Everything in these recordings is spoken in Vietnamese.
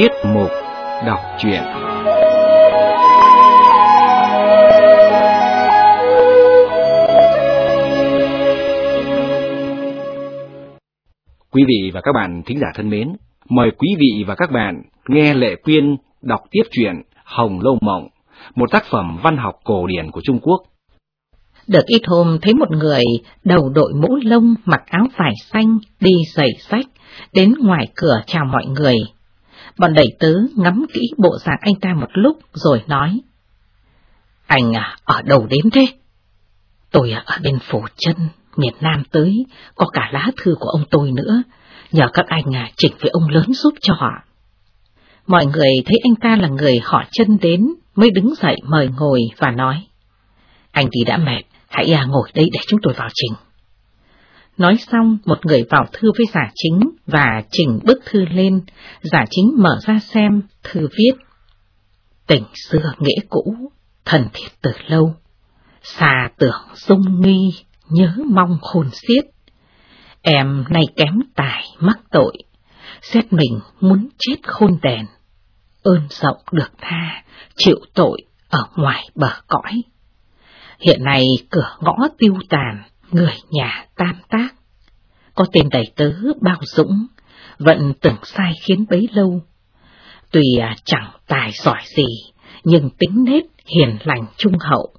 Tiết mục đọc truyện Quý vị và các bạn thính giả thân mến, mời quý vị và các bạn nghe Lệ Quyên đọc tiếp truyện Hồng Lâu Mộng, một tác phẩm văn học cổ điển của Trung Quốc. Được ít hôm thấy một người đầu đội mũ lông mặc áo vải xanh đi giày sách đến ngoài cửa chào mọi người. Bọn đẩy tứ ngắm kỹ bộ dạng anh ta một lúc rồi nói. Anh à, ở đâu đến thế? Tôi à, ở bên phủ chân, miền Nam tới, có cả lá thư của ông tôi nữa, nhờ các anh à, chỉnh với ông lớn giúp cho họ. Mọi người thấy anh ta là người họ chân đến, mới đứng dậy mời ngồi và nói. Anh thì đã mệt, hãy à, ngồi đây để chúng tôi vào trình. Nói xong, một người vào thư với giả chính và chỉnh bức thư lên, giả chính mở ra xem, thư viết. Tỉnh xưa nghĩa cũ, thần thiết từ lâu, xa tưởng dung nghi, nhớ mong khôn xiết. Em nay kém tài mắc tội, xét mình muốn chết khôn đèn, ơn rộng được tha, chịu tội ở ngoài bờ cõi. Hiện nay cửa ngõ tiêu tàn, người nhà tam tác. Có tên đầy tớ bao dũng, vận từng sai khiến bấy lâu. Tuy à, chẳng tài giỏi gì, nhưng tính nết hiền lành trung hậu.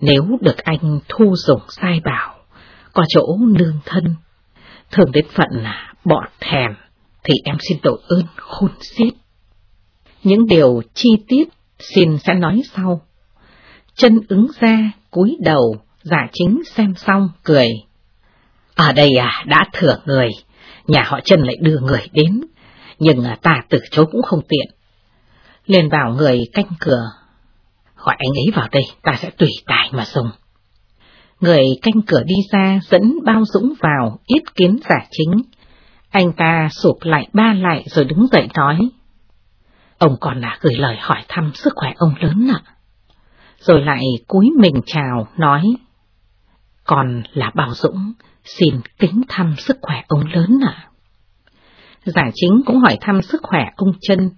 Nếu được anh thu dùng sai bảo, có chỗ nương thân, thường đến phận là bọn thèm, thì em xin tội ơn khôn xiết. Những điều chi tiết xin sẽ nói sau. Chân ứng ra, cúi đầu, giả chính xem xong, cười. Ở đây à, đã thừa người, nhà họ chân lại đưa người đến, nhưng à, ta từ chối cũng không tiện. Liền bảo người canh cửa, gọi anh ấy vào đây, ta sẽ tùy tài mà dùng. Người canh cửa đi ra dẫn bao dũng vào, ít kiến giả chính. Anh ta sụp lại ba lại rồi đứng dậy nói. Ông còn là gửi lời hỏi thăm sức khỏe ông lớn ạ. Rồi lại cúi mình chào, nói. Còn là Bảo Dũng, xin kính thăm sức khỏe ông lớn ạ. Giả chính cũng hỏi thăm sức khỏe ông chân.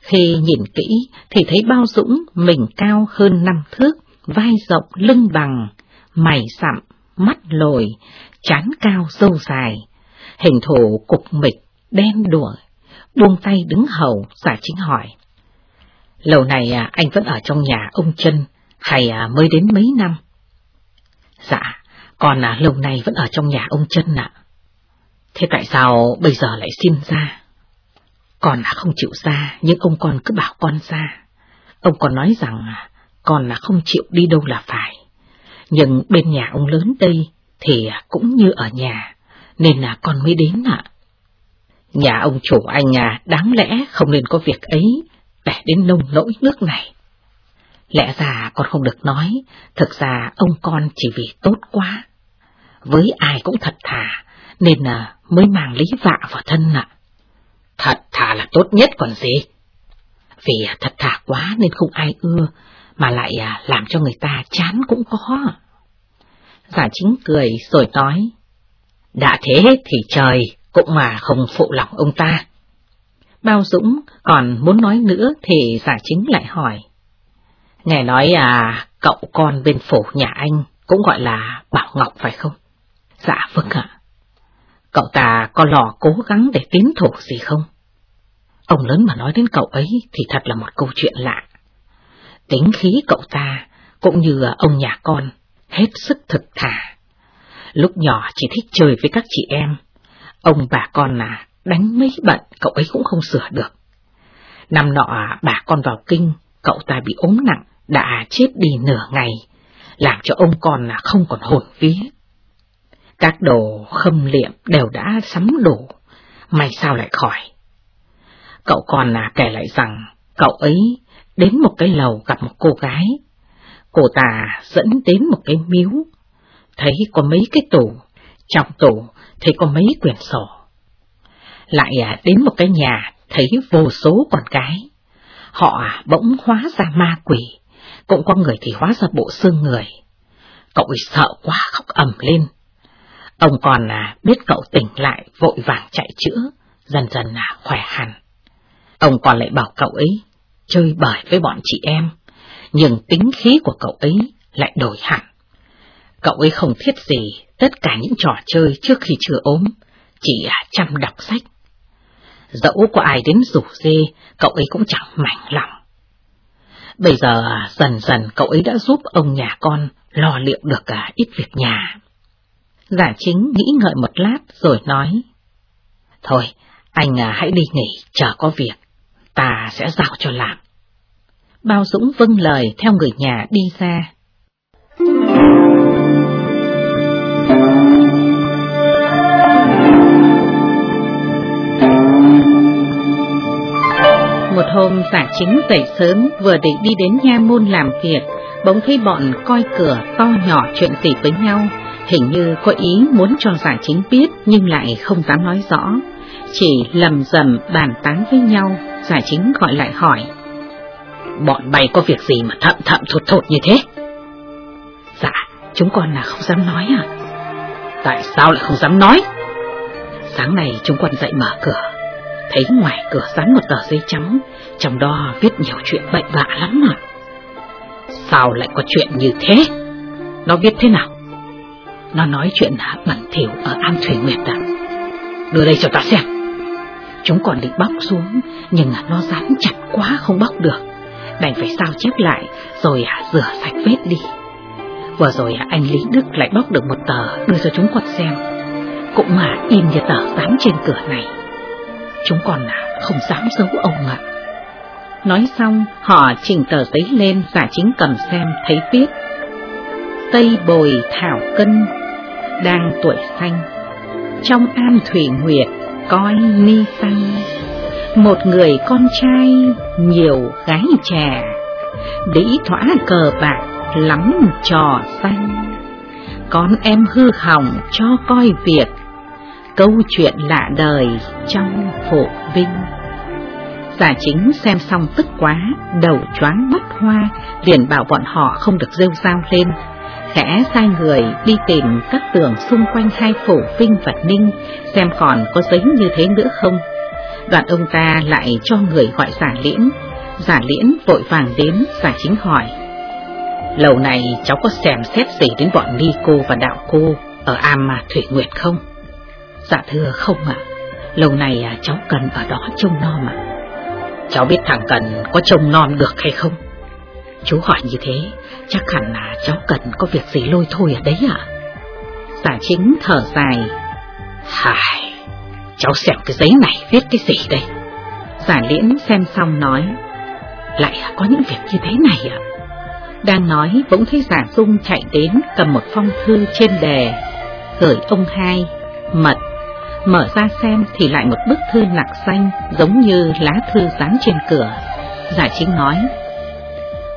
Khi nhìn kỹ thì thấy Bao Dũng mình cao hơn năm thước, vai rộng lưng bằng, mày sạm, mắt lồi, chán cao dâu dài, hình thù cục mịch, đen đùa, buông tay đứng hầu, giả chính hỏi. Lâu này à, anh vẫn ở trong nhà ông chân, hay à, mới đến mấy năm? Dạ, còn à, lâu nay vẫn ở trong nhà ông chân ạ. Thế tại sao bây giờ lại xin ra? Con là không chịu ra, nhưng ông con cứ bảo con ra. Ông còn nói rằng à, con là không chịu đi đâu là phải. Nhưng bên nhà ông lớn đây thì à, cũng như ở nhà, nên là con mới đến ạ. Nhà ông chủ anh à, đáng lẽ không nên có việc ấy, để đến nông nỗi nước này. Lẽ ra con không được nói, thực ra ông con chỉ vì tốt quá. Với ai cũng thật thà, nên là mới mang lý vạ vào thân ạ. Thật thà là tốt nhất còn gì. Vì thật thà quá nên không ai ưa, mà lại à, làm cho người ta chán cũng có. Giả chính cười rồi nói, đã thế thì trời cũng mà không phụ lòng ông ta. Bao Dũng còn muốn nói nữa thì giả chính lại hỏi. Nghe nói à, cậu con bên phủ nhà anh cũng gọi là Bảo Ngọc phải không? Dạ vâng ạ. Cậu ta có lò cố gắng để tiến thủ gì không? Ông lớn mà nói đến cậu ấy thì thật là một câu chuyện lạ. Tính khí cậu ta cũng như ông nhà con, hết sức thực thà. Lúc nhỏ chỉ thích chơi với các chị em, ông bà con là đánh mấy bận cậu ấy cũng không sửa được. Năm nọ à, bà con vào kinh, cậu ta bị ốm nặng, đã chết đi nửa ngày, làm cho ông con là không còn hồn vía. Các đồ khâm liệm đều đã sắm đủ, may sao lại khỏi. Cậu còn là kể lại rằng cậu ấy đến một cái lầu gặp một cô gái. Cô ta dẫn đến một cái miếu, thấy có mấy cái tủ, trong tủ thì có mấy quyển sổ. Lại à, đến một cái nhà thấy vô số con cái, Họ à, bỗng hóa ra ma quỷ, cũng có người thì hóa ra bộ xương người. Cậu ấy sợ quá khóc ầm lên. Ông còn à, biết cậu tỉnh lại vội vàng chạy chữa, dần dần là khỏe hẳn. Ông còn lại bảo cậu ấy chơi bời với bọn chị em, nhưng tính khí của cậu ấy lại đổi hẳn. Cậu ấy không thiết gì tất cả những trò chơi trước khi chưa ốm, chỉ à, chăm đọc sách. Dẫu có ai đến rủ dê, cậu ấy cũng chẳng mảnh lòng. Bây giờ à, dần dần cậu ấy đã giúp ông nhà con lo liệu được cả ít việc nhà. Giả chính nghĩ ngợi một lát rồi nói. Thôi, anh à, hãy đi nghỉ, chờ có việc, ta sẽ giao cho làm. Bao Dũng vâng lời theo người nhà đi ra. Một hôm giả chính dậy sớm vừa định đi đến nha môn làm việc, bỗng thấy bọn coi cửa to nhỏ chuyện gì với nhau, hình như có ý muốn cho giả chính biết nhưng lại không dám nói rõ, chỉ lầm rầm bàn tán với nhau, giả chính gọi lại hỏi. Bọn bay có việc gì mà thậm thậm thụt thụt như thế? Dạ, chúng con là không dám nói à? Tại sao lại không dám nói? Sáng nay chúng con dậy mở cửa, thấy ngoài cửa dán một tờ giấy trắng, trong đó viết nhiều chuyện bậy bạ lắm mà. Sao lại có chuyện như thế? Nó viết thế nào? Nó nói chuyện bẩn thỉu ở An Thủy Nguyệt à? Đưa đây cho ta xem. Chúng còn định bóc xuống, nhưng nó dán chặt quá không bóc được. Đành phải sao chép lại, rồi rửa sạch vết đi. Vừa rồi anh Lý Đức lại bóc được một tờ đưa cho chúng con xem. Cũng mà in như tờ dán trên cửa này. Chúng còn không dám giấu ông ạ. Nói xong, họ chỉnh tờ giấy lên giả chính cầm xem thấy viết. Tây Bồi Thảo Cân, đang tuổi xanh, trong an thủy nguyệt coi ni xanh. Một người con trai, nhiều gái trẻ, đĩ thỏa cờ bạc lắm trò xanh. Con em hư hỏng cho coi việc, câu chuyện lạ đời trong phổ vinh. Giả chính xem xong tức quá, đầu choáng mắt hoa, liền bảo bọn họ không được rêu rao lên. Khẽ sai người đi tìm các tường xung quanh hai phủ vinh và ninh, xem còn có giấy như thế nữa không. Đoạn ông ta lại cho người gọi giả liễn, giả liễn vội vàng đến, giả chính hỏi. Lâu này cháu có xem xét gì đến bọn Ni cô và đạo cô ở Am Thủy Nguyệt không? Dạ thưa không ạ, lâu này à, cháu cần ở đó trông nom ạ. Cháu biết thằng Cần có trông nom được hay không? Chú hỏi như thế, chắc hẳn là cháu cần có việc gì lôi thôi ở đấy ạ. À? Giả chính thở dài. Hài, cháu xem cái giấy này viết cái gì đây? Giả liễn xem xong nói. Lại có những việc như thế này ạ? Đang nói bỗng thấy giả dung chạy đến cầm một phong thư trên đề, gửi ông hai, mật Mở ra xem thì lại một bức thư nặc xanh giống như lá thư dán trên cửa. giả chính nói,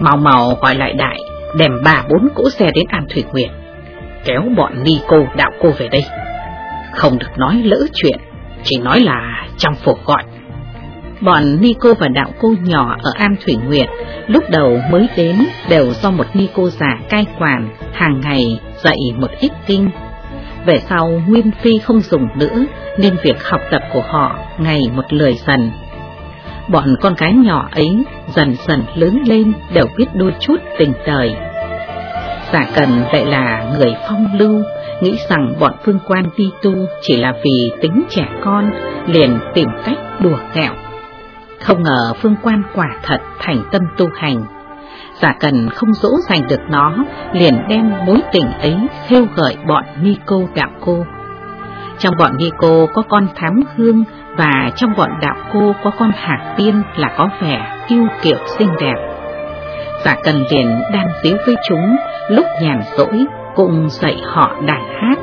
Màu màu gọi lại đại, đem ba bốn cỗ xe đến An Thủy Nguyệt, kéo bọn ni cô đạo cô về đây. Không được nói lỡ chuyện, chỉ nói là trong phục gọi. Bọn ni cô và đạo cô nhỏ ở An Thủy Nguyệt lúc đầu mới đến đều do một ni cô già cai quản hàng ngày dạy một ít kinh về sau Nguyên Phi không dùng nữa nên việc học tập của họ ngày một lười dần. Bọn con gái nhỏ ấy dần dần lớn lên đều biết đôi chút tình đời. Giả cần vậy là người phong lưu, nghĩ rằng bọn phương quan đi tu chỉ là vì tính trẻ con, liền tìm cách đùa kẹo. Không ngờ phương quan quả thật thành tâm tu hành, Giả cần không dỗ dành được nó, liền đem mối tình ấy khêu gợi bọn Nico đạo cô. Trong bọn Nico có con thám hương và trong bọn đạo cô có con hạc tiên là có vẻ yêu kiệu xinh đẹp. Giả cần liền đang díu với chúng, lúc nhàn rỗi cùng dạy họ đàn hát.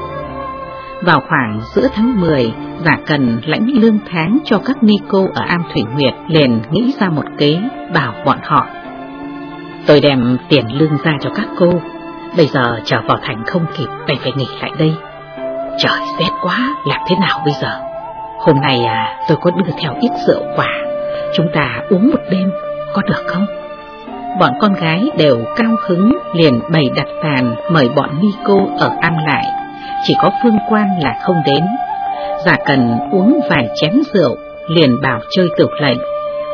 Vào khoảng giữa tháng 10, giả cần lãnh lương tháng cho các ni cô ở Am Thủy Nguyệt liền nghĩ ra một kế bảo bọn họ Tôi đem tiền lương ra cho các cô, bây giờ trở vào thành không kịp, đành phải nghỉ lại đây. Trời rét quá, làm thế nào bây giờ? Hôm nay à, tôi có đưa theo ít rượu quả, chúng ta uống một đêm, có được không? Bọn con gái đều cao hứng, liền bày đặt tàn mời bọn Nico ở ăn lại, chỉ có Phương Quan là không đến. Giả cần uống vài chén rượu, liền bảo chơi tiểu lệnh,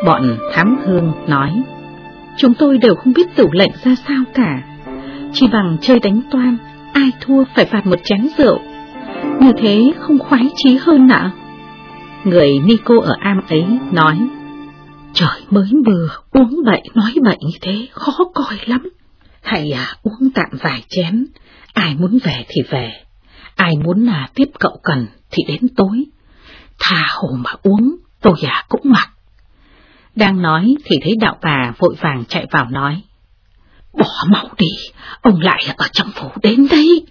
Bọn thám hương nói, chúng tôi đều không biết tiểu lệnh ra sao cả. Chỉ bằng chơi đánh toan, ai thua phải phạt một chén rượu. Như thế không khoái chí hơn ạ? Người Nico ở am ấy nói, trời mới mưa, uống bậy nói bậy như thế, khó coi lắm. hãy à, uống tạm vài chén, ai muốn về thì về, ai muốn là tiếp cậu cần thì đến tối. Thà hồ mà uống, tôi già cũng mặc. Đang nói thì thấy đạo bà vội vàng chạy vào nói. Bỏ mau đi, ông lại ở trong phủ đến đấy.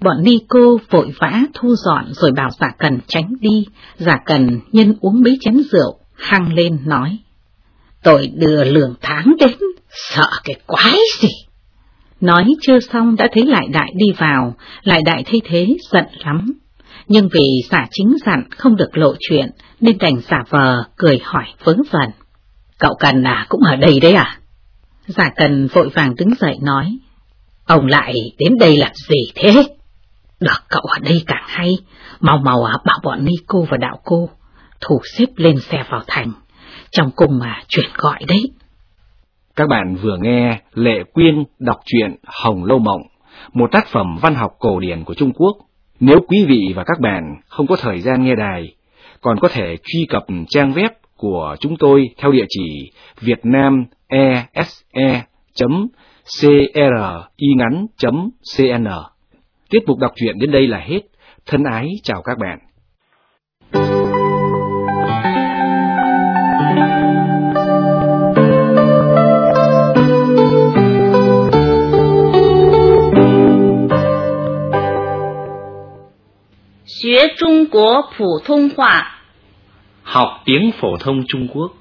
Bọn Nico vội vã thu dọn rồi bảo giả cần tránh đi, giả cần nhân uống mấy chén rượu, hăng lên nói. Tôi đưa lường tháng đến, sợ cái quái gì. Nói chưa xong đã thấy lại đại đi vào, lại đại thấy thế giận lắm. Nhưng vì giả chính dặn không được lộ chuyện, nên đành giả vờ cười hỏi vớ vẩn. Cậu Cần à cũng ở đây đấy à? Giả Cần vội vàng đứng dậy nói. Ông lại đến đây làm gì thế? Được cậu ở đây càng hay, mau mau bảo bọn Nico và đạo cô, thủ xếp lên xe vào thành, trong cùng mà chuyển gọi đấy. Các bạn vừa nghe Lệ Quyên đọc truyện Hồng Lâu Mộng, một tác phẩm văn học cổ điển của Trung Quốc. Nếu quý vị và các bạn không có thời gian nghe đài, còn có thể truy cập trang web của chúng tôi theo địa chỉ vietnamese.cringắn.cn. Tiết mục đọc truyện đến đây là hết. Thân ái chào các bạn. Học tiếng phổ thông Trung Quốc